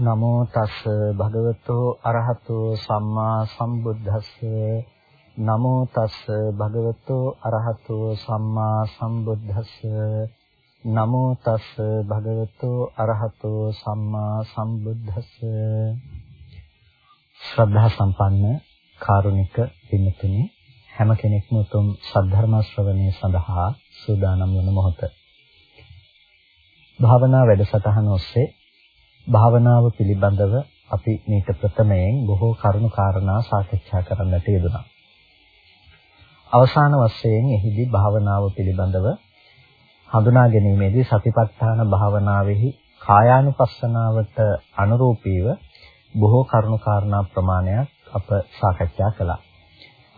නමෝ තස් භගවතෝ අරහතෝ සම්මා සම්බුද්දස්ස. නමෝ තස් භගවතෝ අරහතෝ සම්මා සම්බුද්දස්ස. නමෝ තස් භගවතෝ අරහතෝ සම්මා සම්බුද්දස්ස. ශ්‍රද්ධා සම්පන්න කාරුණික පින්තුනි හැම කෙනෙක්ම උතුම් සද්ධර්ම ශ්‍රවණය සඳහා සූදානම් වන මොහොත. භාවනා වැඩසටහන ඔස්සේ භාවනාව පිළිබඳව අපි මේක ප්‍රථමයෙන් බොහෝ කරුණු කාරණා සාකච්ඡා කරන්නට යෙදුණා. අවසාන වශයෙන් එහිදී භාවනාව පිළිබඳව හඳුනා ගැනීමේදී සතිපට්ඨාන භාවනාවෙහි කායානුපස්සනාවට අනුරූපීව බොහෝ කරුණු කාරණා ප්‍රමාණයක් අප සාකච්ඡා කළා.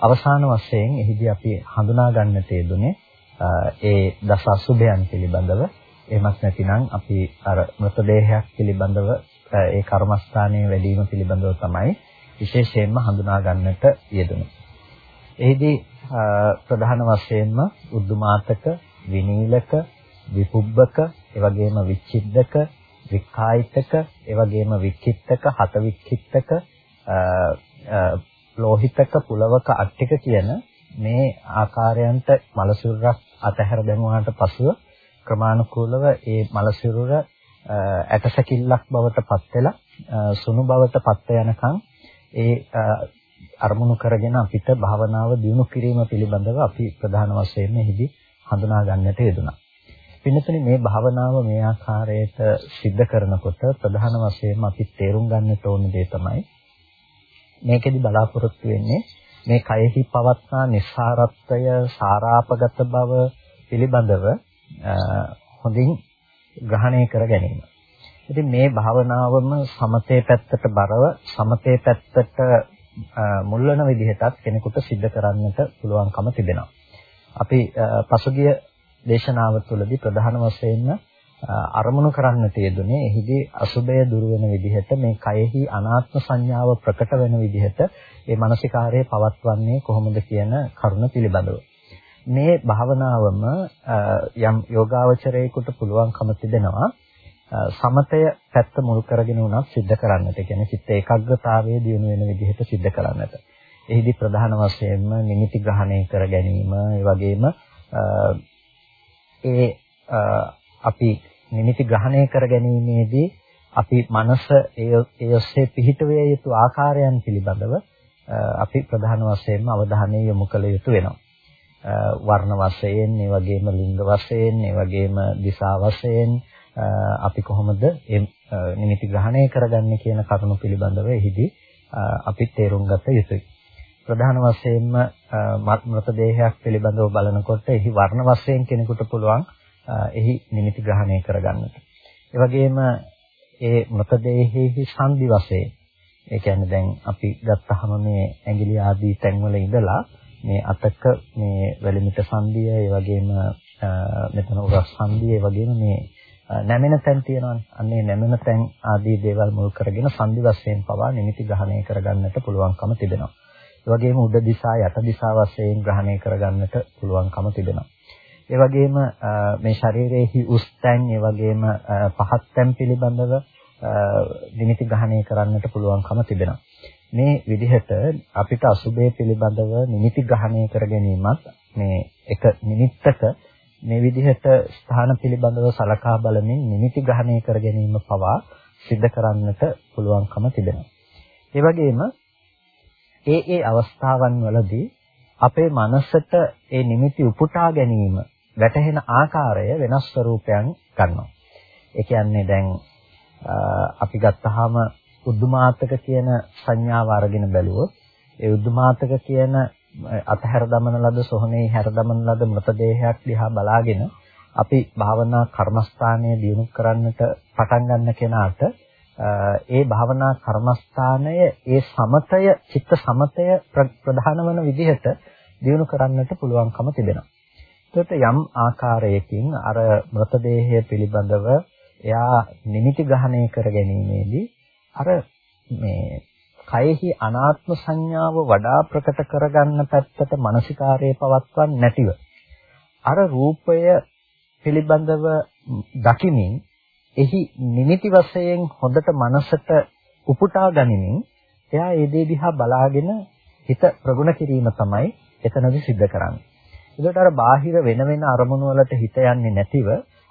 අවසාන වශයෙන් එහිදී අපි හඳුනා ගන්නට යෙදුනේ ඒ දස අසුභයන් පිළිබඳව එහෙමත් නැතිනම් අපි අර මృతදේහයක් පිළිබඳව ඒ කර්මස්ථානයේ වැඩිම පිළිබඳව තමයි විශේෂයෙන්ම හඳුනා ගන්නට යෙදුනේ. එහිදී ප්‍රධාන වශයෙන්ම උද්දුමාතක, විනීලක, විපුබ්බක, එවැගේම විච්ඡිද්දක, විකායිතක, එවැගේම වික්කිත්තක, හත වික්කිත්තක, ලෝහිතක, පුලවක, අට්ටික කියන මේ ආකාරයන්ට මලසිරුරක් අතහැර දැමුවාට පසුව ක්‍රමානුකූලව ඒ මල සිරුර ඇටසැකිල්ලක් බවට පත් වෙලා සුණු බවට පත් යනකම් ඒ අරමුණු කරගෙන අපිට භාවනාව දියුණු කිරීම පිළිබඳව අපි ප්‍රධාන වශයෙන් එහිදී හඳුනා ගන්නට යෙදුණා. පින්නතුනි මේ භාවනාව මේ ආකාරයට සිද්ධ කරනකොට ප්‍රධාන වශයෙන්ම අපි තේරුම් ගන්නට ඕන දේ තමයි මේකෙදි බලාපොරොත්තු වෙන්නේ මේ කයෙහි පවත්නා නිස්සාරත්වය සාරාපගත බව පිළිබඳව හොඳින් ග්‍රහණය කර ගැනීම. ඉතින් මේ භාවනාවම සමතේ පැත්තට බරව සමතේ පැත්තට මුල් වෙන විදිහටත් කෙනෙකුට සිද්ධ කරන්නට පුළුවන්කම තිබෙනවා. අපි පසුගිය දේශනාව තුළදී ප්‍රධාන වශයෙන්ම අරමුණු කරන්නට යෙදුනේ එහිදී අසුබය දුර වෙන විදිහට මේ කයෙහි අනාත්ම සංඥාව ප්‍රකට වෙන විදිහට මේ මානසිකාරයේ පවත්වන්නේ කොහොමද කියන කරුණ පිළිබඳව. මේ භාවනාවම යම් යෝගාවචරයෙකුට පුළුවන්කම තිබෙනවා සමතය පැත්ත මුල් කරගෙන උනත් සිද්ධ කරන්නට. ඒ කියන්නේ චිත්ත ඒකාග්‍රතාවයේ දියුණු වෙන විදිහට සිද්ධ කරන්නට. එහිදී ප්‍රධාන වශයෙන්ම නිමිති ග්‍රහණය කර ගැනීම, ඒ වගේම ඒ අපි නිමිති ග්‍රහණය කර ගැනීමේදී අපි මනස ඒ ඔස්සේ පිහිටවිය යුතු ආකාරයන් පිළිබඳව අපි ප්‍රධාන වශයෙන්ම අවධානය යොමු කළ යුතු වෙනවා. වර්ණ වශයෙන්, ඒ වගේම ලිංග වශයෙන්, ඒ වගේම දිශා වශයෙන් අපි කොහොමද නිමිති ග්‍රහණය කරගන්නේ කියන කරුණු පිළිබඳව එහිදී අපි තේරුම් ගත යුතුයි. ප්‍රධාන වශයෙන්ම මృత දේහයක් පිළිබඳව බලනකොට එහි වර්ණ වශයෙන් කෙනෙකුට පුළුවන් එහි නිමිති ග්‍රහණය කරගන්නට. ඒ වගේම ඒ මృత දේහෙහි සංදි වශයෙන් ඒ කියන්නේ දැන් අපි ගත්තහම මේ ඇඟිලි ආදී තැන්වල ඉඳලා මේ අතක මේ වැලිමිට සංදිය ඒ වගේම මෙතන උරස් සංදිය ඒ වගේම මේ නැමෙන තැන් තියෙනවානේ. අන්නේ නැමෙන තැන් ආදී දේවල් මුල් කරගෙන සංදි වශයෙන් පවා නිමිති ග්‍රහණය කරගන්නට පුළුවන්කම තිබෙනවා. ඒ වගේම උඩ දිශා යට දිශා වශයෙන් ග්‍රහණය කරගන්නට පුළුවන්කම තිබෙනවා. ඒ වගේම මේ ශරීරයේහි උස් තැන් ඒ වගේම පහත් තැන් පිළිබඳව නිමිති ග්‍රහණය කරන්නට පුළුවන්කම තිබෙනවා. මේ විදිහට අපිට අසුබය පිළිබඳව නිමිති ග්‍රහණය කර ගැනීමත් මේ එක නිමිත්තක මේ විදිහට ස්ථාන පිළිබඳව සලකා බලමින් නිමිති ග්‍රහණය කර ගැනීම පවා සිද්ධ කරන්නට පුළුවන්කම තිබෙනවා. ඒ වගේම ඒ ඒ අවස්ථාවන් වලදී අපේ මනසට ඒ නිමිති උපුටා ගැනීම වැටහෙන ආකාරය වෙනස් ස්වරූපයන් ගන්නවා. ඒ කියන්නේ දැන් අපි ගත්තාම උද්දුමාතක කියන සංඥාව අරගෙන බැලුවොත් ඒ උද්දුමාතක කියන අතහැර දමන ලද සොහනේ හැර දමන ලද මృతදේහයක් දිහා බලාගෙන අපි භාවනා කර්මස්ථානය දියුණු කරන්නට පටන් ගන්න කෙනාට ඒ භාවනා කර්මස්ථානය ඒ සමතය චිත්ත සමතය ප්‍රධාන වන විදිහට දියුණු කරන්නට පුළුවන්කම තිබෙනවා. ඒකට යම් ආකාරයකින් අර මృతදේහය පිළිබඳව එයා නිමිති ග්‍රහණය කර ගැනීමේදී අර මේ කයෙහි අනාත්ම සංඥාව වඩා ප්‍රකට කරගන්න පැත්තට මානසිකාරයේ පවත්වන්නේ නැතිව අර රූපය පිළිබඳව දකිමින් එහි නිමිති වශයෙන් හොඳට මනසට උපුටා ගනිමින් එයා ඒ දේ දිහා බලාගෙන හිත ප්‍රගුණ කිරීම තමයි එතනදි සිද්ධ කරන්නේ. ඒකට අර බාහිර වෙන වෙන අරමුණු වලට හිත යන්නේ නැතිව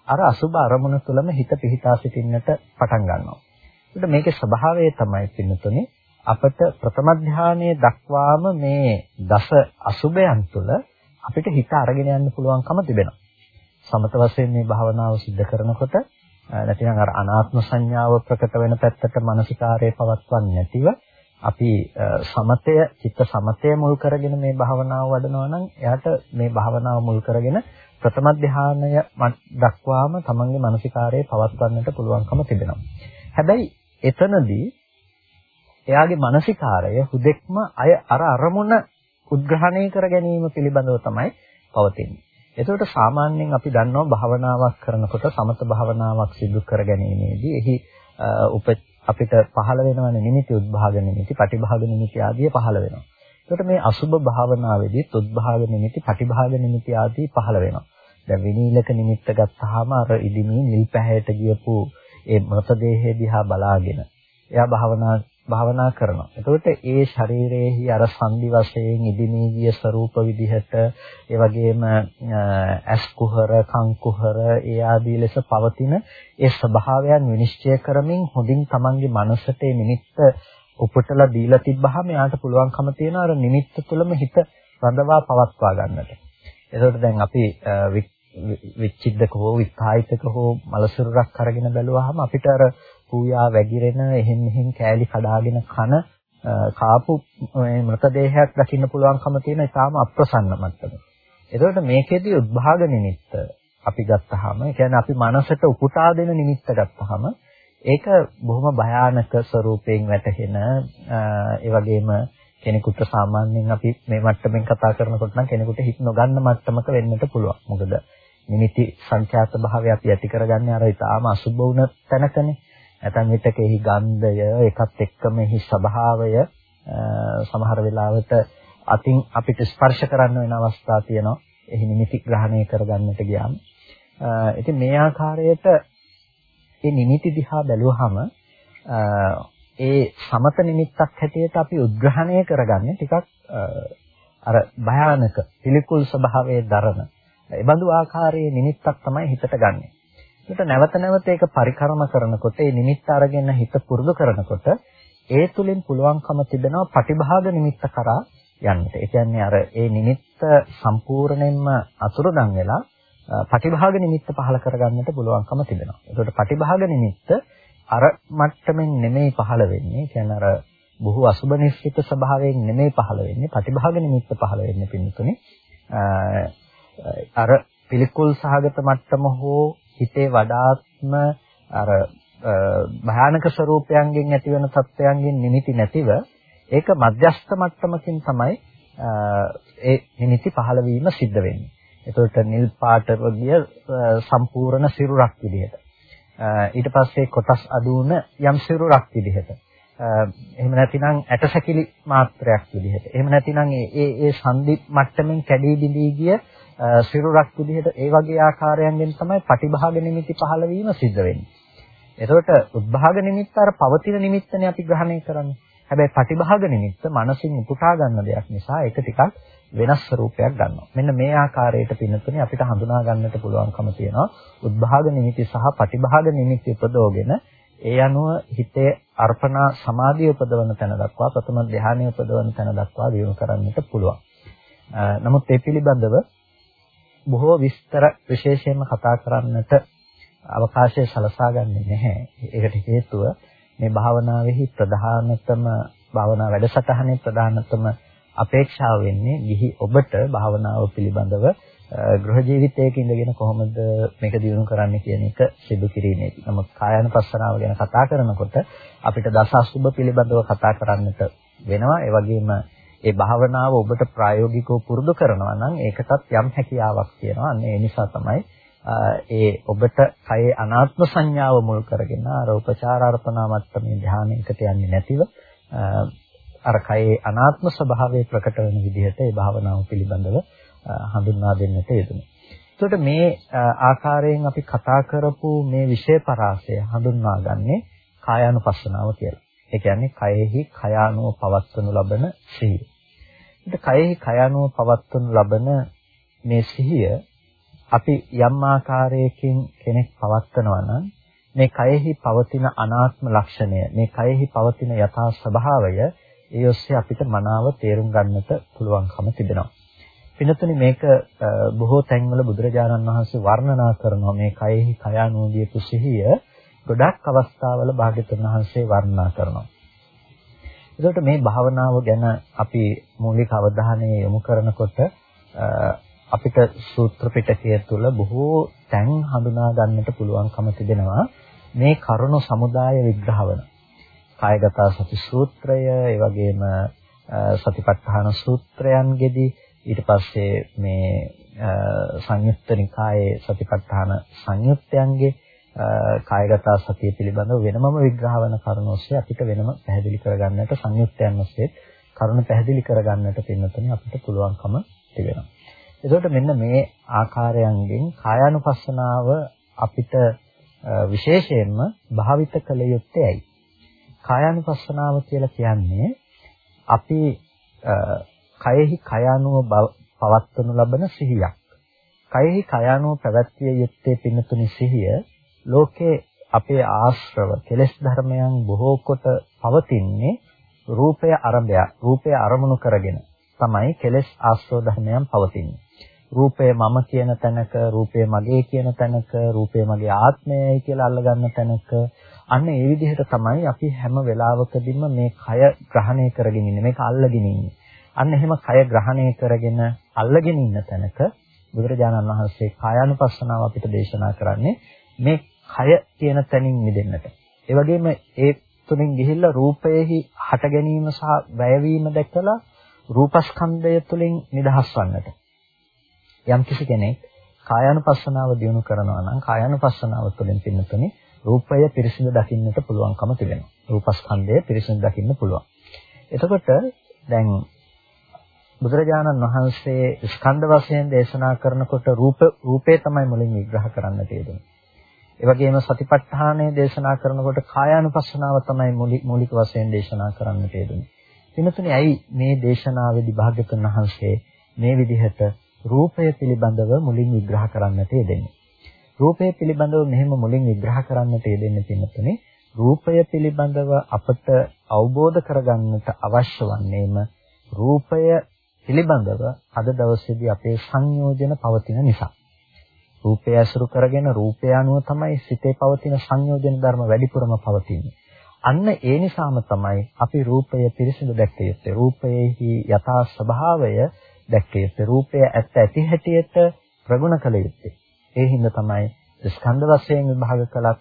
අර අසුබ අරමුණ තුළම හිත පිහිටා සිටින්නට පටන් ගන්නවා. ඒකට මේකේ ස්වභාවය තමයි පින්නතුනේ අපට ප්‍රථම ධානයේ දක්වාම මේ දස අසුබයන් තුළ අපිට හිත අරගෙන යන්න පුළුවන්කම තිබෙනවා. සමත වශයෙන් මේ භාවනාව සිද්ධ කරනකොට නැතිනම් අර අනාත්ම සංඥාව ප්‍රකට වෙන පැත්තට මානසිකාරයේ පවත්වන්නේ නැතිව අපි සමතය චිත්ත සමතය මුල් කරගෙන මේ භාවනාව වඩනවා නම් එයාට මේ භාවනාව මුල් කරගෙන ප්‍රථම ධානය දක්වාම තමන්ගේ මානසිකාරයේ පවත්වන්නට පුළුවන්කම තිබෙනවා. හැබැයි එතනදී එයාගේ මානසිකාරය හුදෙක්ම අය අර අරමුණ උද්ග්‍රහණය කර ගැනීම පිළිබඳව තමයි පවතින්නේ. එතකොට සාමාන්‍යයෙන් අපි දන්නවා භාවනාවක් කරනකොට සමත භාවනාවක් සිදු කර ගැනීමේදී එහි අපිට පහළ වෙනවනේ නිමිති උද්භාග නිමිති, පටිභාග නිමිති ආදී පහළ වෙනවා. එතකොට මේ අසුබ භාවනාවේදී උද්භාග නිමිති, පටිභාග නිමිති ආදී පහළ වෙනවා. දැන් විනීලක නිමිත්ත ගත්තාම අර ඉදිමී නිල් පැහැයට ගියපු ඒ මృతදේහය දිහා බලාගෙන එයා භාවනා භාවනා කරනවා. එතකොට ඒ ශරීරයේහි අර සංදි වශයෙන් ඉදිමී ගිය ස්වરૂප විදිහට ඒ වගේම ඇස් කුහර, කන් කුහර ඒ ආදී ලෙස පවතින ඒ ස්වභාවයන් විනිශ්චය කරමින් හොඳින් Tamanගේ මනසට ඒ නිමිත්ත උපුටලා දීලා තිබ්බහම එයාට පුළුවන්කම තියෙන අර නිමිත්ත තුළම හිත රඳවා පවත්වා ගන්නට. එතකොට දැන් අපි විච්චිද්දක හෝ විස්ථායිතක හෝ මලසිරුරක් අරගෙන බැලුවාම අපිට අර පූයා වැగిරෙන එහෙන් මෙහෙන් කෑලි කඩාගෙන කන කාපු මේ මృతදේහයක් දකින්න පුළුවන්කම තියෙන ඉතාම අප්‍රසන්න මට්ටම. එතකොට මේකෙදී උද්භාග නිමිත්ත අපි ගත්තාම ඒ කියන්නේ අපි මනසට උපුටා දෙන නිමිත්ත ගත්තාම ඒක බොහොම භයානක ස්වරූපයෙන් වැටහෙන ඒ වගේම කෙනෙකුට සාමාන්‍යයෙන් අපි මේ මට්ටමින් කතා කරනකොට නම් කෙනෙකුට හිත නොගන්න මට්ටමක වෙන්නට පුළුවන්. මොකද නිමිති සංඛ්‍යාත භාවය අපි ඇති කරගන්නේ අර ඊටාම අසුබ වුණ තැනකනේ. නැත්නම් විතක එහි ගන්ධය එකත් එක්කම එහි ස්වභාවය සමහර වෙලාවට අතින් අපිට ස්පර්ශ කරන්න වෙන අවස්ථා තියෙනවා. එහි නිමිති ග්‍රහණය කරගන්නට ගියාම. ඉතින් මේ ආකාරයට මේ නිමිති දිහා බැලුවහම ඒ සමත නිමිත්තක් හැටියට අපි උද්ග්‍රහණය කරගන්නේ ටිකක් අර භයානක පිළිකුල් ස්වභාවයේ දරන ඒ බඳු ආකාරයේ නිමිත්තක් තමයි හිතට ගන්නෙ. ඒකට නැවත නැවත ඒක පරිකරම කරනකොට ඒ නිමිත්ත අරගෙන හිත පුරුදු කරනකොට ඒ තුලින් පුළුවන්කම තිබෙනවා පටිභාග නිමිත්ත කරා යන්නට. ඒ කියන්නේ අර ඒ නිමිත්ත සම්පූර්ණයෙන්ම අතුරුදන් වෙලා පටිභාග නිමිත්ත පහල කරගන්නට පුළුවන්කම තිබෙනවා. ඒකට පටිභාග නිමිත්ත අර මට්ටමින් නෙමෙයි පහල වෙන්නේ. කියන්නේ අර බොහෝ අසුබ නිශ්චිත ස්වභාවයෙන් නෙමෙයි පහල වෙන්නේ. පටිභාග නිමිත්ත පහල වෙන්නේ පින්නතුනේ. අර පිළිකුල් සහගත මට්ටම හෝ හිතේ වඩාත්ම අර භයානක ස්වરૂපයන්ගෙන් ඇතිවන තත්ත්වයන්ගෙන් නිමිති නැතිව ඒක මධ්‍යස්ථ මට්ටමකින් තමයි ඒ නිමිති පහළ වීම සිද්ධ වෙන්නේ. එතකොට නිල් පාට වගේ සම්පූර්ණ සිරුරක් විදිහට. ඊට පස්සේ කොටස් අදුන යම් සිරුරක් විදිහට. එහෙම නැතිනම් ඇටසැකිලි මාත්‍රයක් විදිහට. එහෙම නැතිනම් ඒ ඒ සංදි මට්ටමින් කැඩී බිඳී ගිය සිරුරක් විදිහට ඒ වගේ ආකාරයන්ගෙන් තමයි පටිභාග නිමිති පහළ වීම සිද්ධ වෙන්නේ. එතකොට උද්භාග නිමිත්ත අර පවතින නිමිත්තනේ අපි ග්‍රහණය කරන්නේ. හැබැයි පටිභාග නිමිත්ත මනසින් උපුටා ගන්න දෙයක් නිසා ඒක ටිකක් වෙනස් ස්වරූපයක් ගන්නවා. මෙන්න මේ ආකාරයට පින්නතුනේ අපිට හඳුනා ගන්නට පුළුවන්කම තියෙනවා. උද්භාග නිමිති සහ පටිභාග නිමිති උපදෝගෙන ඒ අනුව හිතේ අර්පණා සමාධිය උපදවන තැන දක්වා ප්‍රථම ධානය උපදවන තැන දක්වා දියුණු කරන්නට පුළුවන්. නමුත් ඒ පිළිබඳව බොහෝ විස්තර විශේෂයෙන්ම කතා කරන්නට අවකාශය සලසාගන්නේ නැහැ. ඒකට හේතුව මේ භාවනාවේහි ප්‍රධානතම භාවනා වැඩසටහනේ ප්‍රධානතම අපේක්ෂාව වෙන්නේ ගිහි ඔබට භාවනාව පිළිබඳව ගෘහ ජීවිතයක ඉඳගෙන කොහොමද මේක දියුණු කරන්න කියන එක සිදු කිරීමේදී. නමුත් කායानुපස්සනාව ගැන කතා කරනකොට අපිට දස අසුබ පිළිබඳව කතා කරන්නට වෙනවා. ඒ වගේම ඒ භාවනාව ඔබට ප්‍රායෝගිකව පුරුදු කරනවා නම් ඒකටත් යම් හැකියාවක් තියෙනවා. අන්න ඒ නිසා තමයි ඒ ඔබට කයේ අනාත්ම සංඥාව මුල් කරගෙන අර උපචාරාර්පණා මට්ටමේ ධානයකට යන්නේ නැතිව අර කයේ අනාත්ම ස්වභාවය ප්‍රකට වෙන විදිහට ඒ භාවනාව පිළිබඳව හඳුන්වා දෙන්නට යෙදුණා. එතකොට මේ ආකාරයෙන් අපි කතා කරපු මේ විෂය පරාසය හඳුන්වාගන්නේ කායානුපස්සනාව කියලා. ඒ කියන්නේ කයෙහි කයානුව පවත්වනු ලබන සිහිය. ඒත් කයෙහි කයානුව පවත්වනු ලබන මේ සිහිය අපි යම් ආකාරයකින් කෙනෙක් පවත්නවා නම් මේ කයෙහි පවතින අනාත්ම ලක්ෂණය මේ කයෙහි පවතින යථා ස්වභාවය ඒ ඔස්සේ අපිට මනාව තේරුම් ගන්නට පුළුවන්කම තිබෙනවා. පිනතුනි මේක බොහෝ තැන්වල බුදුරජාණන් වහන්සේ වර්ණනා කරනවා මේ කයෙහි කයානුදියපු සිහිය ගොඩක් අවස්ථාවල භාග්‍යතුන් වහන්සේ වර්ණනා කරනවා. ඒකට මේ භාවනාව ගැන අපි මූලික අවධානය යොමු කරනකොට අපිට සූත්‍ර පිටකය තුළ බොහෝ තැන් හඳුනා ගන්නට පුළුවන්කම තිබෙනවා. මේ කරුණ සමුදාය විග්‍රහ වන කායගත සති සූත්‍රය ඒ වගේම සතිපට්ඨාන සූත්‍රයන්ගෙදී ඊට පස්සේ මේ සංයුත්ත නිකායේ සතිපට්ඨාන සංයුත්තයන්ගේ කායගත සතිය පිළිබඳව වෙනමම විග්‍රහ වන කරුණ ඔස්සේ අපිට වෙනම පැහැදිලි කරගන්නට සංයුත්තයන් ඔස්සේ කරුණ පැහැදිලි කරගන්නට පින්නතුනේ අපිට පුළුවන්කම තිබෙනවා. එතකොට මෙන්න මේ ආකාරයන්ගෙන් කායානුපස්සනාව අපිට විශේෂයෙන්ම භාවිත කළ යුත්තේ ඇයි? කායානුපස්සනාව කියලා කියන්නේ අපි කයෙහි කයානුව පවත්වනු ලබන සිහියක්. කයෙහි කයානුව පැවැත්විය යුත්තේ පින්නතුනි සිහිය ලෝකේ අපේ ආශ්‍රව කෙලෙස් ධර්මයන් බොහෝ කොට පවතින්නේ රූපය අරබය රූපය අරමුණු කරගෙන තමයි කෙලෙස් ආශ්‍රව ධර්මයන් පවතින්නේ. රූපය මම කියන තැනක රූපය මගේ කියන තැනක රූපය මගේ ආත්මයයි කියලා අල්ලගන්න තැනක අන්න ඒ විදිහට තමයි අපි හැම වෙලාවකදීම මේ කය ග්‍රහණය කරගෙන ඉන්නේ මේක අල්ලගෙන ඉන්නේ අන්න එහෙම කය ග්‍රහණය කරගෙන අල්ලගෙන ඉන්න තැනක බුදුරජාණන් වහන්සේ කායානුපස්සනාව අපිට දේශනා කරන්නේ මේ කය කියන තැනින් මිදෙන්නට ඒ වගේම ඒ තුලින් ගිහිල්ලා රූපයෙහි හට ගැනීම සහ වැයවීම දැකලා රූපස්කන්ධය තුලින් නිදහස් වන්නට යම් කිසි කෙනෙක් කායानुපස්සනාව දියුණු කරනවා නම් කායानुපස්සනාව තුළින් පින්නතුනේ රූපය පිරිසිදු දකින්නට පුළුවන්කම තිබෙනවා. රූපස්කන්ධය පිරිසිදු දකින්න පුළුවන්. එතකොට දැන් බුදුරජාණන් වහන්සේ ස්කන්ධ වශයෙන් දේශනා කරනකොට රූප රූපේ තමයි මුලින් විග්‍රහ කරන්න තියෙන්නේ. ඒ වගේම සතිපට්ඨානය දේශනා කරනකොට කායානුපස්සනාව තමයි මූලික වශයෙන් දේශනා කරන්න තියෙන්නේ. වෙනතුනේ ඇයි මේ දේශනාවේදී භාග්‍යතුන් වහන්සේ මේ විදිහට රූපය පිළිබඳව මුලින් විග්‍රහ කරන්නට යෙදෙන්නේ. රූපය පිළිබඳව මෙහෙම මුලින් විග්‍රහ කරන්නට යෙදෙන්නේ පින්නතුනේ රූපය පිළිබඳව අපට අවබෝධ කරගන්නට අවශ්‍ය වන්නේම රූපය පිළිබඳව අද දවසේදී අපේ සංයෝජන පවතින නිසා. රූපය ඇසුරු කරගෙන රූපය අනුව තමයි සිතේ පවතින සංයෝජන ධර්ම වැඩිපුරම පවතින්නේ. අන්න ඒ නිසාම තමයි අපි රූපය පිරිසිදු දැක්ක යුත්තේ. රූපයේහි යථා ස්වභාවය දැක්ක යුත්තේ. රූපය ඇත්ත ඇති හැටියට ප්‍රගුණ කළ යුත්තේ. ඒ හින්දා තමයි ස්කන්ධ වශයෙන් විභාග කළත්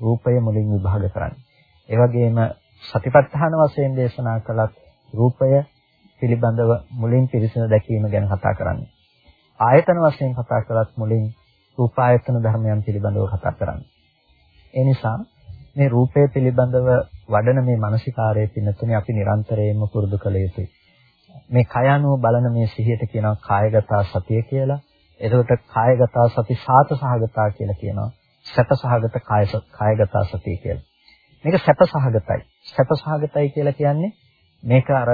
රූපය මුලින් විභාග කරන්නේ. ඒ වගේම සතිපට්ඨාන වශයෙන් දේශනා කළත් රූපය පිළිබඳව මුලින් පිරිසිදු දැකීම ගැන කතා කරන්නේ. ආයතන වශයෙන් කතා කළත් මුලින් රූපායතන ධර්මයන් පිළිබඳව කතා කරන්නේ. ඒ නිසා මේ රූපය පිළිබඳව වඩන මේ මානසිකාරයේ පින්නතුනේ අපි නිරන්තරයෙන්ම පුරුදු කළ යුතුයි. මේ කය අනුව බලන මේ සිහියට කියනවා කායගත සතිය කියලා. එතකොට කායගත සති සාත සහගතා කියලා කියනවා. සැප සහගත කාය කායගත සතිය කියලා. මේක සැප සහගතයි. සැප සහගතයි කියලා කියන්නේ මේක අර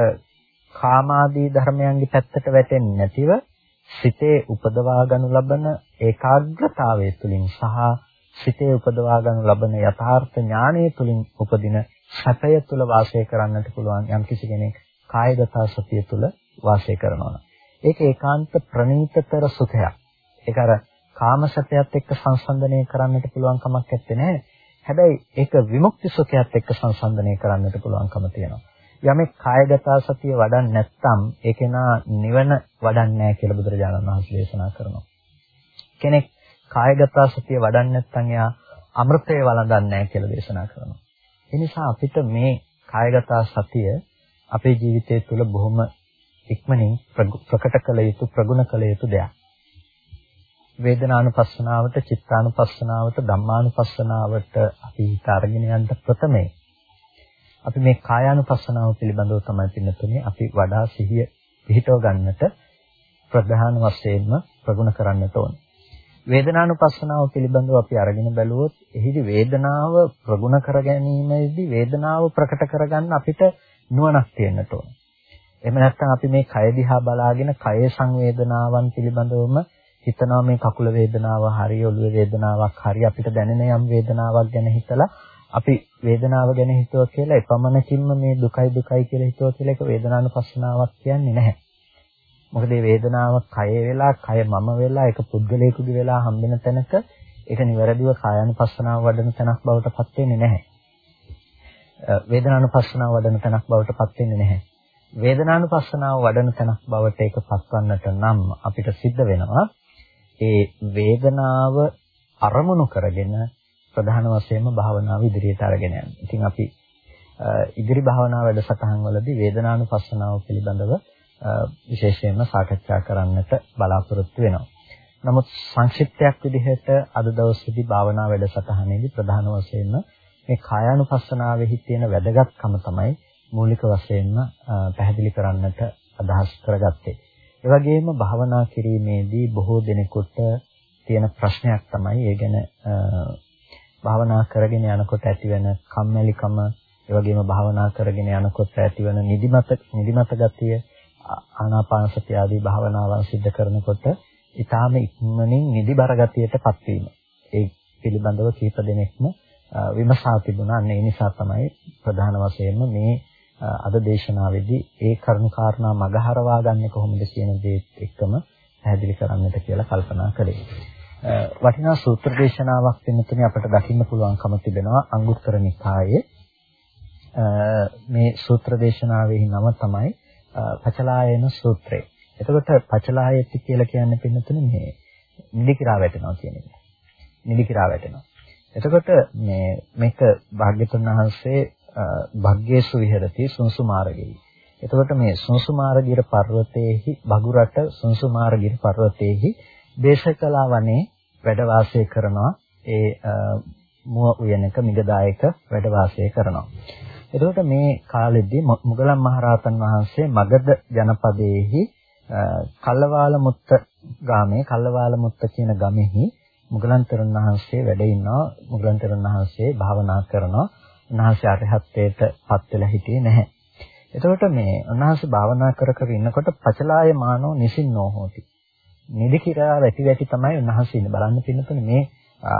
කාමාදී ධර්මයන්ගේ පැත්තට වැටෙන්නේ නැතිව සිතේ උපදවා ගනු ලබන ඒකාග්‍රතාවය තුළින් සහ සිතේ උපදවා ගනු ලබන යථාර්ථ ඥානය තුළින් උපදින සැපය තුළ වාසය කරන්නට පුළුවන් යම් කිසි කෙනෙක් කායගත සතිය තුළ වාසය කරනවා. ඒක ඒකාන්ත ප්‍රණීතතර සුඛයක්. ඒක අර කාමසතයත් එක්ක සංසන්දනය කරන්නට පුළුවන් කමක් නැත්තේ හැබැයි ඒක විමුක්ති සුඛයත් එක්ක සංසන්දනය කරන්නට පුළුවන්කම තියෙනවා. යමෙක් කායගත සතිය වඩන්නේ නැත්නම් ඒක නා නිවන වඩන්නේ නැහැ කියලා බුදුරජාණන් වහන්සේ දේශනා කරනවා. කෙනෙක් කායගත සතිය වඩන්නේ නැත්නම් එයා අමෘතය වළඳන්නේ නැහැ කියලා දේශනා කරනවා. ඒ නිසා අපිට මේ කායගත සතිය අපේ ජීවිතය තුළ බොහොම ඉක්මනින් ප්‍රකට කළ යුතු ප්‍රගුණ කළ යුතු දෙයක්. වේදනානුපස්සනාවට, චිත්තානුපස්සනාවට, ධම්මානුපස්සනාවට අපි හිත අරගෙන යන්න ප්‍රථමේ අපි මේ කායානුපස්සනාව පිළිබඳව තමයි පින්නතුනේ අපි වඩා සිහිය පිහිටව ගන්නට ප්‍රධාන වශයෙන්ම ප්‍රගුණ කරන්නට ඕනේ. වේදනානුපස්සනාව පිළිබඳව අපි අරගෙන බැලුවොත් එහිදී වේදනාව ප්‍රගුණ කර ගැනීමේදී වේදනාව ප්‍රකට කරගන්න අපිට නුවණක් තියෙන්නට ඕන. එහෙම නැත්නම් අපි මේ කය දිහා බලාගෙන කය සංවේදනාවන් පිළිබඳවම හිතනවා මේ කකුල වේදනාව හරි ඔළුවේ වේදනාවක් හරි අපිට දැනෙන යම් වේදනාවක් ගැන හිතලා අපි වේදනාව ගැන හිතුවා කියලා එපමණකින්ම මේ දුකයි දුකයි කියලා හිතුවා කියලා ඒක වේදනානුපස්සනාවක් කියන්නේ නැහැ. මොකද මේ වේදනාව කය වෙලා, කය මම වෙලා, ඒක පුද්ගලයෙකුගේ වෙලා හම්බෙන තැනක ඒක නිවැරදිව කායानुපස්සනාව වඩන තැනක් බවට පත් වෙන්නේ නැහැ. වේදනානුපස්සනාව වඩන තැනක් බවට පත් වෙන්නේ නැහැ. වේදනානුපස්සනාව වඩන තැනක් බවට ඒක පත්වන්නට නම් අපිට සිද්ධ වෙනවා ඒ වේදනාව අරමුණු කරගෙන ප්‍රධාන වශයෙන්ම භාවනාව ඉදිරියට අරගෙන යන්න. ඉතින් අපි ඉදිරි භාවනා වැඩසටහන් වලදී වේදනානුපස්සනාව පිළිබඳව විශේෂයෙන්ම සාකච්ඡා කරන්නට බලාපොරොත්තු වෙනවා. නමුත් සංක්ෂිප්තයක් විදිහට අද දවසේදී භාවනා වැඩසටහනේදී ප්‍රධාන වශයෙන්ම මේ කායානුපස්සනාවෙහි තියෙන වැදගත්කම තමයි මූලික වශයෙන්ම පැහැදිලි කරන්නට අදහස් කරගත්තේ. ඒ වගේම භාවනා කිරීමේදී බොහෝ දෙනෙකුට තියෙන ප්‍රශ්නයක් තමයි ඒ ගැන භාවනා කරගෙන යනකොට ඇතිවෙන කම්මැලිකම, ඒ වගේම භාවනා කරගෙන යනකොට ඇතිවන නිදිමත නිදිමත ගතිය, ආනාපාන සති ආදී භාවනාවන් සිද්ධ කරනකොට ඊටාම ඉක්මනින් නිදිබර ගතියටපත් වීම. ඒ පිළිබඳව කීප දෙනෙක්ම විමසා තිබුණා. ඒ නිසා තමයි ප්‍රධාන වශයෙන්ම මේ අද දේශනාවේදී ඒ කරුණු කාරණා මගහරවා ගන්න කොහොමද කියන දේ එක්කම පැහැදිලි කරන්නට කියලා කල්පනා කළේ. වටිනා සූත්‍ර දේශනාවක් වෙනතුනේ අපට දකින්න පුළුවන්කම තිබෙනවා අංගුත්තර නිකායේ මේ සූත්‍ර දේශනාවේ නම තමයි පචලායන සූත්‍රය. එතකොට පචලායති කියලා කියන්නේ පින්නතුනේ මේ නිදිකිරා වැටෙනවා කියන එක. නිදිකිරා වැටෙනවා. එතකොට මේ මේක භාග්‍යතුන් වහන්සේ භග්ගේසු විහෙරති සුන්සුමාරගෙයි. එතකොට මේ සුන්සුමාරගිර පර්වතයේහි බගුරට සුන්සුමාරගිර පර්වතයේහි දේශකලා වනේ වැඩ වාසය කරනවා ඒ මුව උයනක මිගදායක වැඩ වාසය කරනවා. එතකොට මේ කාලෙදී මුගලන් මහරහතන් වහන්සේ මගධ ජනපදයේහි කල්ලවාල මුත්ත ගාමේ කල්ලවාල මුත්ත කියන ගමෙහි මුගලන් තෙරුන් වහන්සේ වැඩ ඉන්නවා මුගලන් තෙරුන් වහන්සේ භාවනා කරනවා උන්වහන්සේ අරහත්ත්වයට පත් වෙලා හිටියේ නැහැ. එතකොට මේ උන්වහන්සේ භාවනා කර කර ඉන්නකොට පචලාය මානෝ නිසින්නෝ හෝති. නිදි කිරා වැටි වැටි තමයි උන්වහන්සේ ඉන්නේ. බලන්න පින්නතුනේ මේ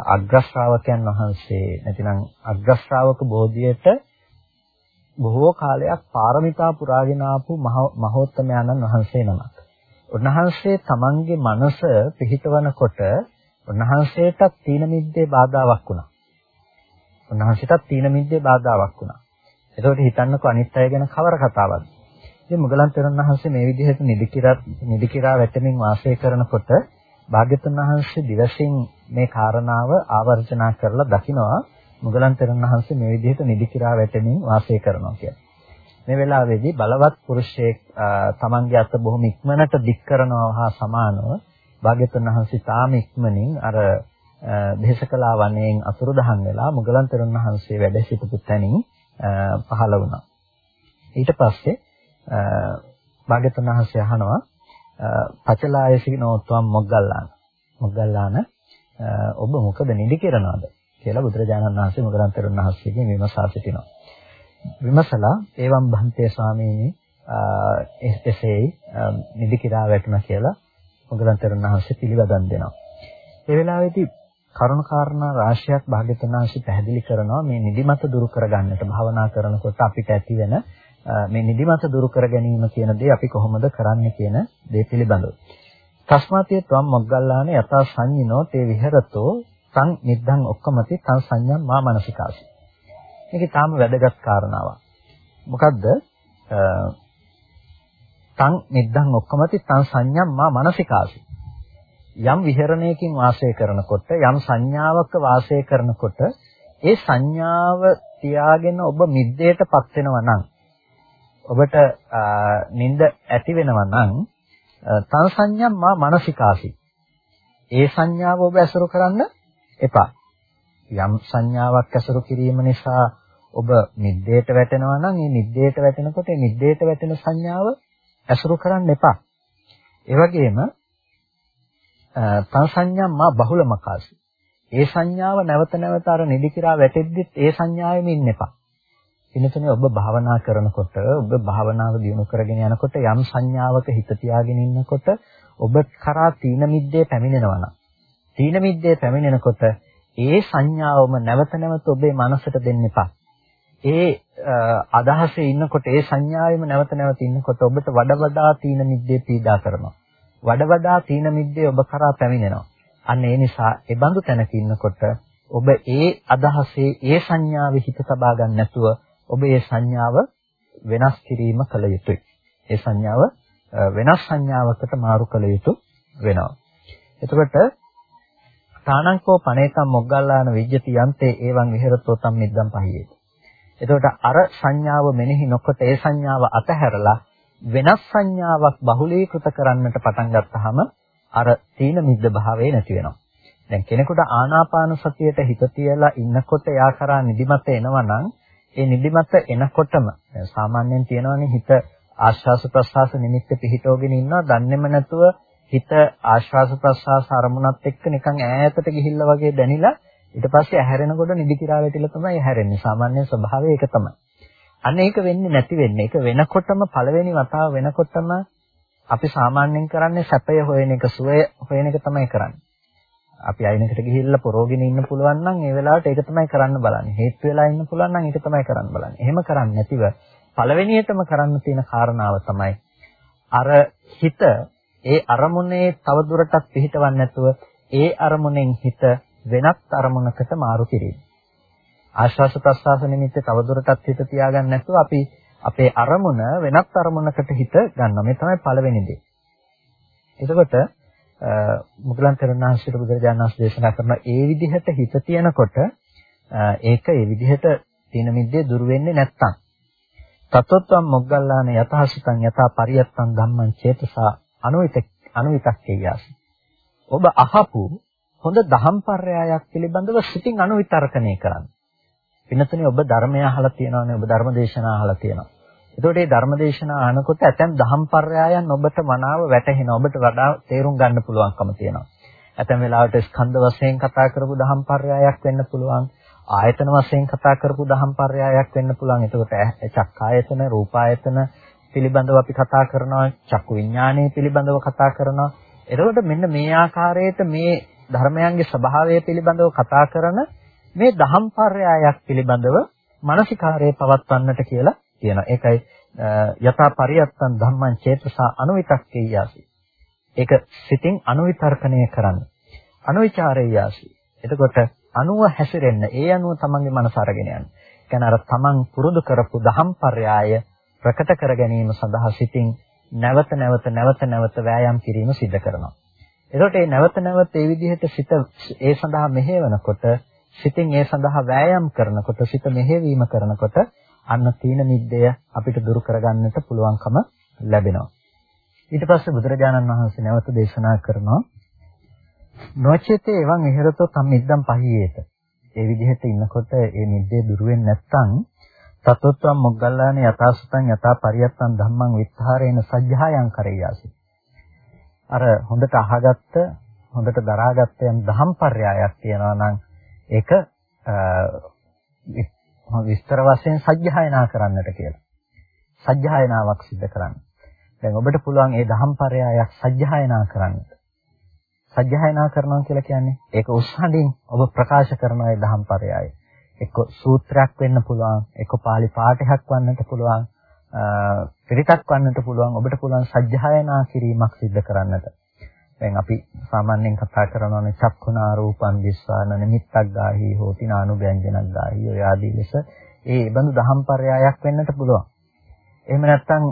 අග්‍ර ශ්‍රාවකයන් වහන්සේ නැතිනම් අග්‍ර ශ්‍රාවක බෝධියට බොහෝ කාලයක් පාරමිතා පුරාගෙන ආපු මහෝත්තමයන්න් වහන්සේ නමක්. උන්වහන්සේ තමන්ගේ මනස පිහිටවනකොට උන්වහන්සේට තීන මිද්දේ බාධාවක් වුණා. උන්වහන්සේට තීන මිද්දේ බාධාවක් වුණා. එතකොට හිතන්නකෝ අනිත් අය ගැන කවර කතාවක්ද? ඉතින් මුගලන් තෙරුන් වහන්සේ මේ විදිහට නිදිකිරා නිදිකිරා වැටෙමින් වාසය කරනකොට භාග්‍යතුන් වහන්සේ දිවසින් මේ කාරණාව ආවර්ජනා කරලා දකිනවා මුගලන් තෙරුන් වහන්සේ මේ විදිහට නිදිකිරා වැටෙමින් වාසය කරනවා කියලා. මේ වෙලාවේදී බලවත් පුරුෂයෙක් තමන්ගේ අත බොහොම ඉක්මනට දික් කරනවා හා සමානව භාග්‍යතුන් වහන්සේ තාම ඉක්මනින් අර දේශකලා වනයෙන් අතුරුදහන් වෙලා මුගලන් තෙරුන් වහන්සේ වැඩ සිටපු තැනින් පහළ වුණා. ඊට පස්සේ භාග්‍යතුන් වහන්සේ අහනවා පචලායසිනෝත්වම් මොග්ගල්ලාන. මොග්ගල්ලාන ඔබ මොකද නිදි කරනවද කියලා බුදුරජාණන් වහන්සේ මොගලන්තරුන් වහන්සේගෙන් විමසා සිටිනවා. විමසලා ඒවම් භන්තේ ස්වාමීනි එසේයි නිදි කිරා වැටුණා කියලා මොගලන්තරුන් වහන්සේ පිළිවදන් දෙනවා. ඒ වෙලාවේදී කරුණ කාරණා රාශියක් භාග්‍යතුන් වහන්සේ පැහැදිලි කරනවා මේ නිදිමත දුරු කරගන්නට භාවනා කරනකොට අපිට ඇතිවෙන මේ නිදිමත දුරු කර ගැනීම කියන දේ අපි කොහොමද කරන්නේ කියන දේ පිළිබඳව. තස්මාතිය ත්වම් මොග්ගල්ලාන යතා සංඤිනෝ තේ විහෙරතෝ සං නිද්දං ඔක්කමති තං සංඤම් මා මනසිකාසි. මේකේ තාම වැදගත් කාරණාවක්. මොකද්ද? තං නිද්දං ඔක්කමති තං සංඤම් මා මනසිකාසි. යම් විහෙරණයකින් වාසය කරනකොට යම් සංඥාවක වාසය කරනකොට ඒ සංඥාව තියාගෙන ඔබ මිද්දේටපත් වෙනවා නම් ඔබට නිින්ද ඇති වෙනවා නම් තන සංඥම් මා මානසිකාසි. ඒ සංඥාව ඔබ ඇසුරු කරන්න එපා. යම් සංඥාවක් ඇසුරු කිරීම නිසා ඔබ නිද්දේට වැටෙනවා නම් ඒ නිද්දේට වැටෙනකොට ඒ නිද්දේට වැටෙන සංඥාව ඇසුරු කරන්න එපා. ඒ වගේම තං සංඥා මා බහුලමකාසි. ඒ සංඥාව නැවත නැවත අර නිදි කිරා වැටෙද්දිත් ඒ සංඥාවෙම ඉන්න එපා. එනතුනේ ඔබ භාවනා කරනකොට ඔබ භාවනාව දියුණු කරගෙන යනකොට යම් සංඥාවක හිත තියාගෙන ඉන්නකොට ඔබ කරා තීන මිද්දේ පැමිණෙනවා නම් තීන මිද්දේ පැමිණෙනකොට ඒ සංඥාවම නැවත නැවත ඔබේ මනසට දෙන්න එපා. ඒ අදහසේ ඉන්නකොට ඒ සංඥාවෙම නැවත නැවත ඉන්නකොට ඔබට වඩා වඩා තීන මිද්දේ පීඩා කරනවා. වඩා වඩා තීන මිද්දේ ඔබ කරා පැමිණෙනවා. අන්න ඒ නිසා ඒ බඳු තැනක ඉන්නකොට ඔබ ඒ අදහසේ ඒ සංඥාවේ හිත තබා ගන්න නැතුව ඔබ ඒ සංඥාව වෙනස් කිරීම කළ යුතුයි. ඒ සංඥාව වෙනස් සංඥාවකට මාරු කළ යුතු වෙනවා. එතකොට තානංකෝ පණේකම් මොග්ගල්ලාන විජ්ජති යන්තේ එවං විහෙරතෝ තම් මිද්දම් පහියේ. එතකොට අර සංඥාව මෙනෙහි නොකොට ඒ සංඥාව අතහැරලා වෙනස් සංඥාවක් බහුලීකృత කරන්නට පටන් ගත්තාම අර තීන මිද්ද භාවය නැති වෙනවා. දැන් කෙනෙකුට ආනාපාන සතියට හිත තියලා ඉන්නකොට එයා කරා නිදිමත එනවා ඒ නිදිමත එනකොටම සාමාන්‍යයෙන් තියෙනවනේ හිත ආශ්වාස ප්‍රශ්වාස නිමිත්ත පිහිටවගෙන ඉන්නවා දන්නේම නැතුව හිත ආශ්වාස ප්‍රශ්වාස අරමුණත් එක්ක නිකන් ඈතට ගිහිල්ලා වගේ දැනිලා ඊට පස්සේ ඇහැරෙනකොට නිදි කිරා වැටිලා තමයි ඇහැරෙන්නේ. සාමාන්‍ය ස්වභාවය ඒක තමයි. අන්න ඒක වෙන්නේ නැති වෙන්නේ. ඒක වෙනකොටම පළවෙනි වතාව වෙනකොටම අපි සාමාන්‍යයෙන් කරන්නේ සැපය හොයන එක, සුවය හොයන එක තමයි කරන්නේ. අපි අයිනකට ගිහිල්ලා පොරෝගෙන ඉන්න පුළුවන් නම් ඒ වෙලාවට ඒක තමයි කරන්න බලන්නේ. හේතු වෙලා ඉන්න පුළුවන් නම් ඒක තමයි කරන්න බලන්නේ. එහෙම කරන්නේ නැතිව පළවෙනියටම කරන්න තියෙන කාරණාව තමයි අර හිත ඒ අරමුණේ තවදුරටත් පිහිටවන්නේ නැතුව ඒ අරමුණෙන් හිත වෙනත් අරමුණකට මාරු කිරීම. ආශ්වාස ප්‍රශ්වාස නිමිත්තේ තවදුරටත් හිත තියාගන්න නැතුව අපි අපේ අරමුණ වෙනත් අරමුණකට හිත ගන්නවා. මේ තමයි පළවෙනි දේ. එතකොට මුගලන් තෙරුණාංශයට බුදුරජාණන් වහන්සේ දේශනා කරන ඒ විදිහට හිත තියනකොට ඒක ඒ විදිහට තින මිද්දේ දුර වෙන්නේ නැත්තම් තතොත්වම් මොග්ගල්ලාන යතහසිතං යතා පරියත්තං ධම්මං චේතසා අනුවිත අනුවිතක්කේයාසි ඔබ අහපු හොඳ දහම්පර්යායක් පිළිබඳව සිතින් අනුවිතර්කණය කරන්න. වෙනතනේ ඔබ ධර්මය අහලා තියෙනවානේ ඔබ ධර්ම දේශනා අහලා තියෙනවා. එතකොට මේ ධර්ම දේශනා අහනකොට ඇතැම් දහම්පර්යායන් ඔබට මනාව වැටහෙනවා. ඔබට වඩා තේරුම් ගන්න පුළුවන්කම තියෙනවා. ඇතැම් වෙලාවට ස්කන්ධ වශයෙන් කතා කරපු දහම්පර්යායක් වෙන්න පුළුවන්. ආයතන වශයෙන් කතා කරපු දහම්පර්යායක් වෙන්න පුළුවන්. එතකොට චක්කායතන, රූපායතන පිළිබඳව අපි කතා කරනවා. චක්කු විඥානය පිළිබඳව කතා කරනවා. එතකොට මෙන්න මේ ආකාරයට මේ ධර්මයන්ගේ ස්වභාවය පිළිබඳව කතා කරන මේ දහම් පර්යායක් පිළිබඳව මානසිකාරයේ පවත්වන්නට කියලා කියනවා. ඒකයි යථා පරියත්තන් ධම්මං චේතසා අනුවිතක්කේයාසි. ඒක සිතින් අනුවිතර්කණය කරන්න. අනුවිචාරේයාසි. එතකොට අනුව හැසිරෙන්න ඒ අනුව තමන්ගේ මනස අරගෙන යන්න. කියන්නේ අර තමන් පුරුදු කරපු දහම් පර්යාය ප්‍රකට කර ගැනීම සඳහා සිතින් නැවත නැවත නැවත නැවත වෑයම් කිරීම සිද්ධ කරනවා. එතකොට මේ නැවත නැවත ඒ විදිහට සිත ඒ සඳහා මෙහෙවනකොට සිතින් ඒ සඳහා වෑයම් කරනකොට සිත මෙහෙවීම කරනකොට අන්න තීන මිද්දය අපිට දුරු කරගන්නට පුළුවන්කම ලැබෙනවා. ඊට පස්සේ බුදුරජාණන් වහන්සේ නැවත දේශනා කරනවා නොචේතේ එවං එහෙරතෝ තම් මිද්දම් පහියේත. ඒ විදිහට ඉන්නකොට ඒ මිද්දේ දුරු වෙන්නේ නැත්නම් තතොත්වම් මොග්ගල්ලාන යථාසතං යථා පරියත්තං ධම්මං විත්තරේන සජ්ජායං කරේයාසි. අර හොඳට අහගත්ත හොඳට දරාගත්ත යම් දහම් පర్యයක් තියෙනවා නම් ඒක විස්තර වශයෙන් සජ්ජායනා කරන්නට කියලා. සජ්ජායනාවක් සිදු කරන්න. දැන් ඔබට පුළුවන් ඒ දහම් පర్యයක් සජ්ජායනා කරන්න. සජ්ජායනා කරනවා කියලා කියන්නේ ඒක උස්සහඬින් ඔබ ප්‍රකාශ කරන ඒ දහම් පర్యය. එක්ක සූත්‍රයක් වෙන්න පුළුවන්, එක්ක pāli පාඨයක් වන්නට පුළුවන්, පිරිතක් වන්නට පුළුවන් ඔබට පුළුවන් සජ්ජායනා කිරීමක් සිදු කරන්නට. දැන් අපි සාමාන්‍යයෙන් කතා කරනවානේ චක්කුණා රූපං දිස්වාන නිමිත්තක් ගාහි හෝති නානුභ්‍යංජනක් ගාහි ඔය ආදී ලෙස ඒ බඳු දහම්පරයයක් වෙන්නට පුළුවන්. එහෙම නැත්නම්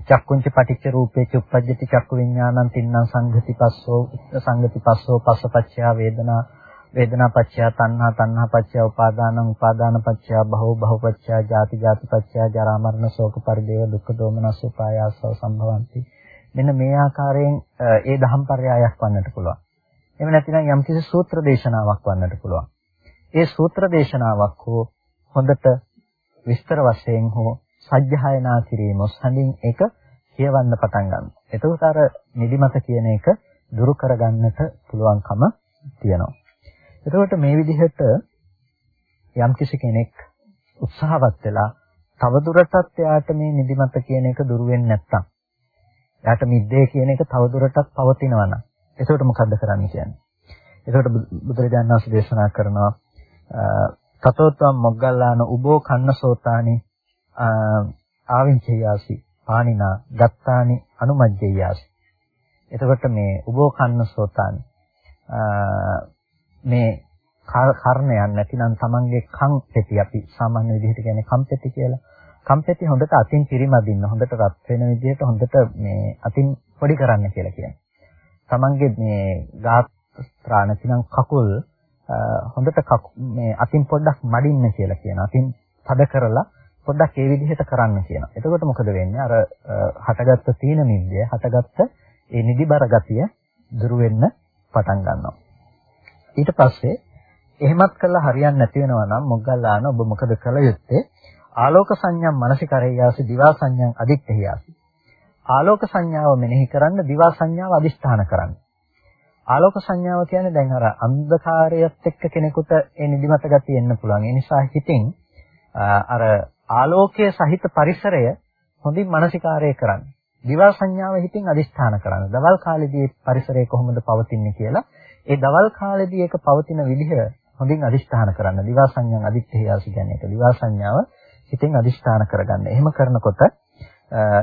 චක්කුංච පටිච්ච රූපේ චුප්පජ්ජති චක්කු විඥානං තින්නම් සංගති පස්සෝ සංගති පස්සෝ පස්සපච්චය වේදනා වේදනා පත්‍ය තණ්හා තණ්හා පත්‍ය උපාදානං උපාදාන පත්‍ය භව භව පත්‍ය ජාති ජාති පත්‍ය ජරා මරණ ශෝක පරිදේව දුක්ඛ දෝමනස් උපායාසව සම්භවಂತಿ. මෙන්න මේ ආකාරයෙන් ඒ දහම් පරයයක් වන්නට පුළුවන්. එහෙම නැතිනම් යම්කිසි සූත්‍ර දේශනාවක් වන්නට පුළුවන්. ඒ සූත්‍ර දේශනාවක් හෝ හොඳට විස්තර වශයෙන් හෝ සජ්ජායනා කිරීම සඳින් ඒක කියවන්න පටන් ගන්නවා. එතකොට අර නිදිමත කියන එක දුරු කරගන්නට පුළුවන්කම තියෙනවා. එතකොට මේ විදිහට යම්කිසි කෙනෙක් උත්සාහවත් වෙලා තවදුරටත් එයාට මේ නිදිමත කියන එක දුරු වෙන්නේ නැත්තම් එයාට මිද්දේ කියන එක තවදුරටත් පවතිනවා නම් එතකොට මොකද්ද කරන්න කියන්නේ? එතකොට බුදුරජාණන් වහන්සේ දේශනා කරනවා තතෝත්වම් මොග්ගල්ලාන උබෝ කන්නසෝතානි ආවිංචයාසි පානිනා ගත්තානි අනුමජ්ජයාසි එතකොට මේ උබෝ කන්නසෝතානි මේ කර්ණයන් නැතිනම් තමන්ගේ කන් පෙති අපි සාමාන්‍ය විදිහට කියන්නේ කම් පෙති කියලා. කම් පෙති හොඳට අතින් පිරිමදින්න හොඳට රත් වෙන විදිහට හොඳට මේ අතින් පොඩි කරන්න කියලා කියන්නේ. තමන්ගේ මේ ගාත්‍රා නැතිනම් කකුල් හොඳට මේ අතින් පොඩ්ඩක් මඩින්න කියලා කියන. අතින් තද කරලා පොඩ්ඩක් ඒ විදිහට කරන්න කියනවා. එතකොට මොකද වෙන්නේ? අර හටගත්ත තීන නිද්දය, හටගත්ත ඒ නිදිබර ගතිය දුරු වෙන්න පටන් ගන්නවා. ඊට පස්සේ එහෙමත් කළා හරියන්නේ නැති වෙනවා නම් මොග්ගල්ලාන ඔබ මොකද කළ යුත්තේ? ආලෝක සංඥම් මනසිකරේයාසි දිවා සංඥම් අදිත්තේයාසි. ආලෝක සංඥාව මෙනෙහි කරන්න දිවා සංඥාව අදිෂ්ඨාන කරන්න. ආලෝක සංඥාව කියන්නේ දැන් අර අන්ධකාරයත් එක්ක කෙනෙකුට ඒ නිදිමත ගතිය එන්න පුළුවන්. ඒ නිසා හිතින් අර ආලෝකයේ සහිත පරිසරය හොඳින් මානසිකාරය කරන්න. දිවා සංඥාව හිතින් අදිස්ථාන කරන්න. දවල් කාලේදී පරිසරය කොහොමද පවතින්නේ කියලා ඒ දවල් කාලේදී ඒක පවතින විදිහ හොඳින් අදිස්ථාන කරන්න. දිවා සංඥාන් අදිත්තේයාසි කියන්නේ ඒක. දිවා සංඥාව හිතින් අදිස්ථාන කරගන්න. එහෙම කරනකොට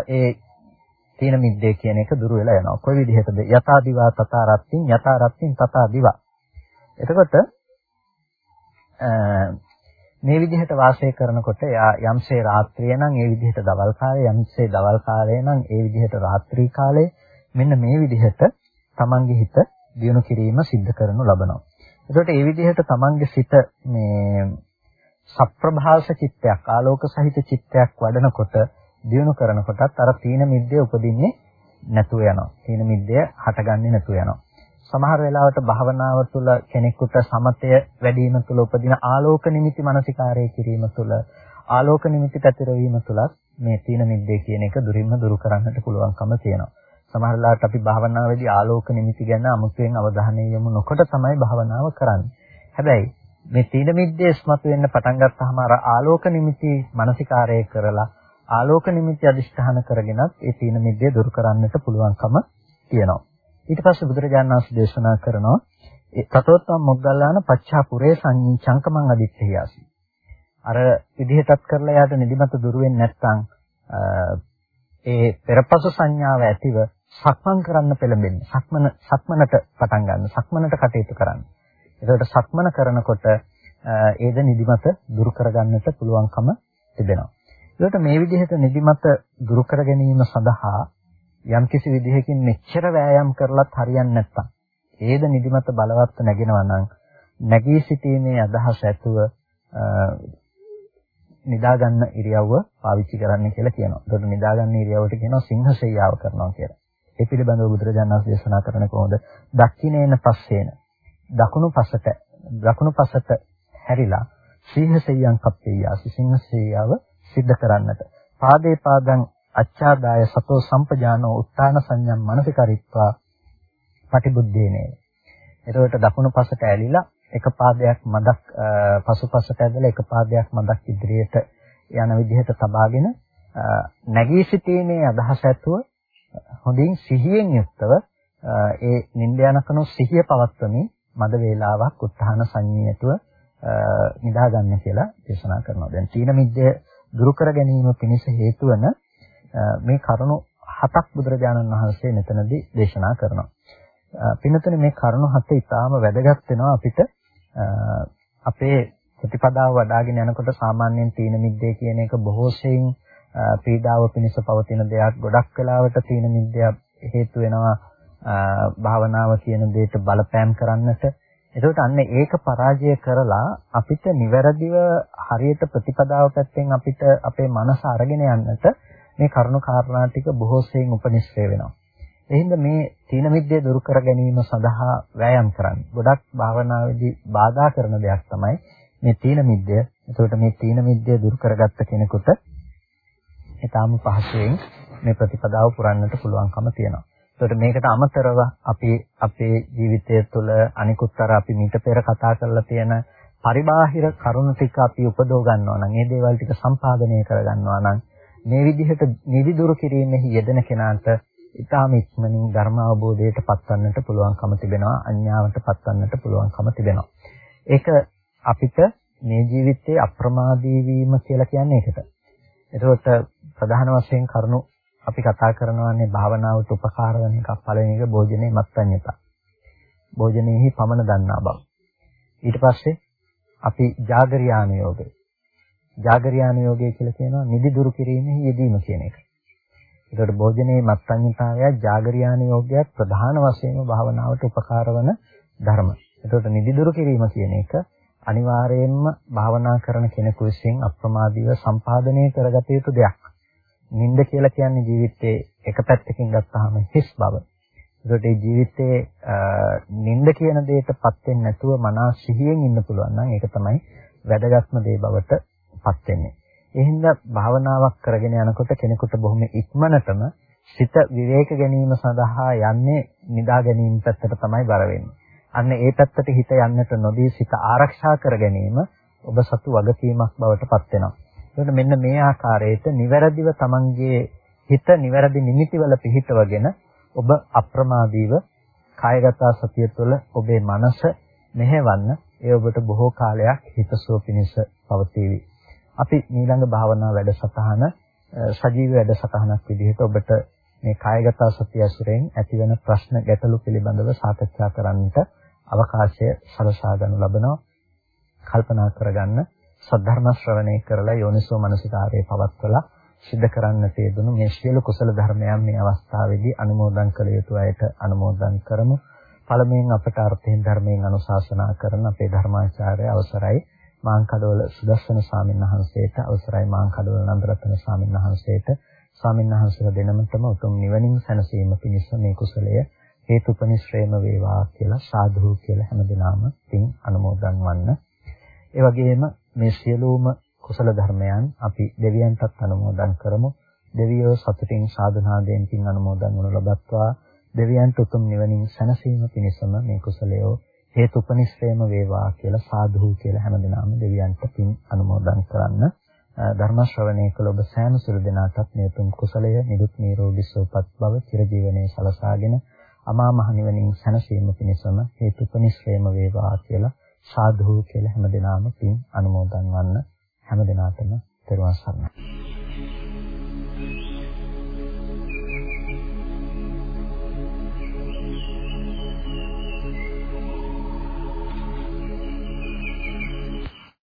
ඒ තීන මිද්දේ කියන එක දුර වෙලා යනවා. කොයි විදිහටද? යථා දිවා තථා රත්ත්‍ින් යථා රත්ත්‍ින් තථා දිවා. එතකොට මේ විදිහට වාසය කරනකොට යම්සේ රාත්‍රිය නම් ඒ විදිහට දවල් කාලය යම්සේ දවල් කාලය නම් ඒ විදිහට රාත්‍රී කාලය මෙන්න මේ විදිහට තමන්ගේ හිත දියුණු කිරීම සිද්ධ කරනු ලබනවා. එතකොට ඒ විදිහට තමන්ගේ සිත මේ සප්‍රභාස චිත්තයක් ආලෝක සහිත චිත්තයක් වඩනකොට දියුණු කරනකොටත් අර තීන මිද්දේ උපදින්නේ නැතුව යනවා. තීන මිද්දේ හටගන්නේ නැතුව යනවා. සමහර වෙලාවට භාවනාව තුළ කෙනෙකුට සමතය වැඩි වීම තුළ උපදින ආලෝක නිමිති මානසිකාරය කිරීම තුළ ආලෝක නිමිති පැතිරවීම තුලත් මේ තීන මිද්දේ කියන එක දුරින්ම දුරු කරන්නට පුළුවන්කම තියෙනවා. සමහර වෙලාවට අපි භාවනාවේදී ආලෝක නිමිති ගැන අමුතුවෙන් අවධානය යොමු නොකොට තමයි භාවනාව කරන්නේ. හැබැයි මේ තීන මිද්දේ ස්මතු වෙන්න පටන් ගත්තාම අර ආලෝක නිමිති මානසිකාරය කරලා ආලෝක නිමිති අදිෂ්ඨාන කරගෙනත් ඒ තීන මිද්දේ දුරු කරන්නට පුළුවන්කම තියෙනවා. ඊට පස්සේ බුදුරජාණන් වහන්සේ දේශනා කරනවා ඒ තතෝත්තම මොග්ගල්ලාන පච්චා පුරේ සංඤී චංකමං අදිත්තේයාසි. අර විදිහටත් කරලා යාට නිදිමත දුරු වෙන්නේ නැත්නම් ඒ පෙරපසු සංඥාව ඇතිව සක්මන් කරන්න පෙළඹෙන්න. සක්මන සක්මනට පටන් ගන්න. සක්මනට කටයුතු කරන්න. එතකොට සක්මන කරනකොට ඒද නිදිමත දුරු කරගන්නට පුළුවන්කම තිබෙනවා. ඒකට මේ විදිහට නිදිමත දුරු කර ගැනීම සඳහා යම්කිසි විදිහකින් මෙච්චර වෑයම් කරලත් හරියන්නේ නැත්තම් ඒද නිදිමත බලවත් නැගෙනවා නම් නැගී සිටීමේ අදහස ඇතුව නිදා ගන්න ඉරියව්ව පාවිච්චි කරන්න කියලා කියනවා. ඒකට නිදා ගන්න ඉරියව්වට කියනවා සිංහසෙයියාව කරනවා කියලා. ඒ පිළිබඳව බුදුරජාණන් වහන්සේ දේශනා කරන කොහොමද? දක්ෂිනේන පස්සේන. දකුණු පසට දකුණු පසට හැරිලා සිංහසෙයියන් කප්පේයාසි සිංහසෙයියාව සිද්ධ කරන්නට. පාදේ පාදං අච්ඡාදාය සතෝ සම්පජානෝ උත්තාන සංඥම් මනසිකරිත්වා පටිබුද්ධේනේ. එතකොට දකුණු පසට ඇලිලා එක පාදයක් මදක් පසුපසට ඇදලා එක පාදයක් මදක් ඉදිරියට යන විදිහට තබාගෙන නැගී සිටීමේ අදහස ඇතුව හොඳින් සිහියෙන් යුක්තව ඒ නිින්ද යනකනො සිහිය පවත්වමින් මද වේලාවක් උත්හාන සංඤ්ඤයතුව නිදා ගන්න කියලා දේශනා කරනවා. දැන් තීන මිද්දේ දුරු කර ගැනීම පිණිස හේතු වන මේ කරුණු හතක් බුදුරජාණන් වහන්සේ මෙතනදී දේශනා කරනවා. පින්නතුනේ මේ කරුණු හත ඊටාම වැදගත් වෙනවා අපිට අපේ ප්‍රතිපදාව වඩ아가ගෙන යනකොට සාමාන්‍යයෙන් තීන මිද්දේ කියන එක බොහෝ සෙයින් පීඩාව පිණිස පවතින දෙයක් ගොඩක් වෙලාවට තීන මිද්දය හේතු වෙනවා භාවනාව කියන දෙයට බලපෑම් කරන්නට එතකොට අන්න ඒක පරාජය කරලා අපිට නිවැරදිව හරියට ප්‍රතිපදාව පැත්තෙන් අපිට අපේ මනස අරගෙන යන්නට මේ කරුණු කාරණා ටික බොහෝ සෙයින් උපනිශ්‍රේ වෙනවා. එහෙනම් මේ තීන මිද්දේ දුරු කර ගැනීම සඳහා වෑයම් කරන්න. ගොඩක් භාවනාවේදී බාධා කරන දෙයක් තමයි මේ තීන මිද්දය. එතකොට මේ තීන මිද්දය දුරු කරගත්ත කෙනෙකුට ඊටාම පහසුවෙන් මේ ප්‍රතිපදාව පුරන්නට පුළුවන්කම තියෙනවා. ඒකට මේකට අමතරව අපි අපේ ජීවිතය තුළ අනිකුත්තර අපි මීට පෙර කතා කරලා තියෙන පරිබාහිර කරුණු ටික අපි උපදව ගන්නවා නම් ඒ දේවල් ටික සම්පාදනය කර ගන්නවා නම් මේ විදිහට නිවිදුරු කිරීමෙහි යෙදෙන කෙනාට ඊටාම ඉක්මනින් ධර්ම අවබෝධයට පත්වන්නට පුළුවන්කම තිබෙනවා අඥාවට පත්වන්නට පුළුවන්කම තිබෙනවා ඒක අපිට මේ ජීවිතයේ අප්‍රමාදී වීම කියලා කියන්නේ ඒකට. එතකොට ප්‍රධාන වශයෙන් කරුණු අපි කතා කරනවානේ භාවනාවට උපකාර වෙන එකක් පළවෙනි එක භෝජනේ මත්ඤ්‍යතා. භෝජනයේහි පමන දන්නා බව. ඊට පස්සේ අපි ජාගරියාන යෝගය. ජාගරියාන යෝගය කියලා කියනවා නිදි දුරු කිරීමෙහි යෙදීම කියන එක. ඒකට භෝජනයේ මත්ඤ්‍යතාවය ජාගරියාන යෝගයක් ප්‍රධාන වශයෙන්ම භාවනාවට උපකාර වන ධර්ම. ඒකට නිදි දුරු කිරීම කියන එක අනිවාර්යයෙන්ම භාවනා කරන කෙනෙකු විසින් අප්‍රමාදීව සම්පාදනය කරගත යුතු දෙයක්. නිින්ද කියලා කියන්නේ ජීවිතේ එක පැත්තකින් ගත්තාම හිස් බව. ඒකට ඒ ජීවිතේ නිින්ද කියන දෙයටපත් වෙන්නේ නැතුව මනස සිහියෙන් ඉන්න පුළුවන් නම් ඒක තමයි වැදගත්ම දේ බවට පත් වෙන්නේ. ඒ හින්දා භාවනාවක් කරගෙන යනකොට කෙනෙකුට බොහොම ඉක්මනටම සිත විවේක ගැනීම සඳහා යන්නේ නිදා ගැනීම පැත්තට තමයි බර වෙන්නේ. අන්න ඒ පැත්තට හිත යන්නට නොදී සිත ආරක්ෂා කර ගැනීම ඔබ සතු වගකීමක් බවට පත් වෙනවා. එතකොට මෙන්න මේ ආකාරයට නිවැරදිව තමන්ගේ හිත නිවැරදි නිමිතිවල පිහිටවගෙන ඔබ අප්‍රමාදීව කායගත සතිය තුළ ඔබේ මනස මෙහෙවන්න ඒ ඔබට බොහෝ කාලයක් හිතසුව පිණිස පවතිවි. අපි ඊළඟ භාවනා වැඩසටහන සජීවී වැඩසටහනක් විදිහට ඔබට මේ කායගත සතිය ඇසුරෙන් ඇතිවන ප්‍රශ්න ගැටලු පිළිබඳව සාකච්ඡා කරන්නට අවකාශය සලසා ගනු ලබනවා. කල්පනා කරගන්න සද්ධර්ම ශ්‍රවණය කරලා යෝනිසෝ මනසිකාරයේ පවත්වලා සිද්ධ කරන්නට යෙදුණු මේ සියලු කුසල ධර්මයන් මේ අවස්ථාවේදී අනුමෝදන් කළ යුතු අයට අනුමෝදන් කරමු. පළමුවෙන් අපට අර්ථයෙන් ධර්මයෙන් අනුශාසනා කරන අපේ ධර්මාචාර්ය අවසරයි මාංකඩවල සුදස්සන ස්වාමීන් වහන්සේට අවසරයි මාංකඩවල නන්දරත්න ස්වාමීන් වහන්සේට ස්වාමීන් වහන්සේලා දෙනමතම උතුම් නිවනින් සැනසීම පිණිස මේ කුසලය හේතුපනිශ්‍රේම වේවා කියලා සාදු කියලා හැමදිනම පින් අනුමෝදන් වන්න. ඒ වගේම මේ සියලුම කුසල ධර්මයන් අපි දෙවියන්ටත් අනුමෝදන් කරමු. දෙවියෝ සතුටින් සාධනාවෙන් පින් අනුමෝදන් වනු ලබත්වා දෙවියන්ට උතුම් නිවනින් සැනසීම පිණිසම මේ කුසලය හේතුපනිශ්‍රේම වේවා කියලා සාදු කියලා හැමදෙනාම දෙවියන්ට පින් අනුමෝදන් කරන්න. ධර්ම ශ්‍රවණය කළ ඔබ සෑම සිළු දෙනාටත් මේ උතුම් කුසලය නිදුක් නිරෝගී සුවපත් බව චිරජීවනයේ සලසාගෙන අමා මහ නිවනින් සැනසීම පිණිසම හේතුපනිශ්‍රේම වේවා කියලා සාධු කියලා හැමදෙනාම පින් අනුමෝදන් වන්න. හැමදෙනාටම තෙරුවන් සරණයි.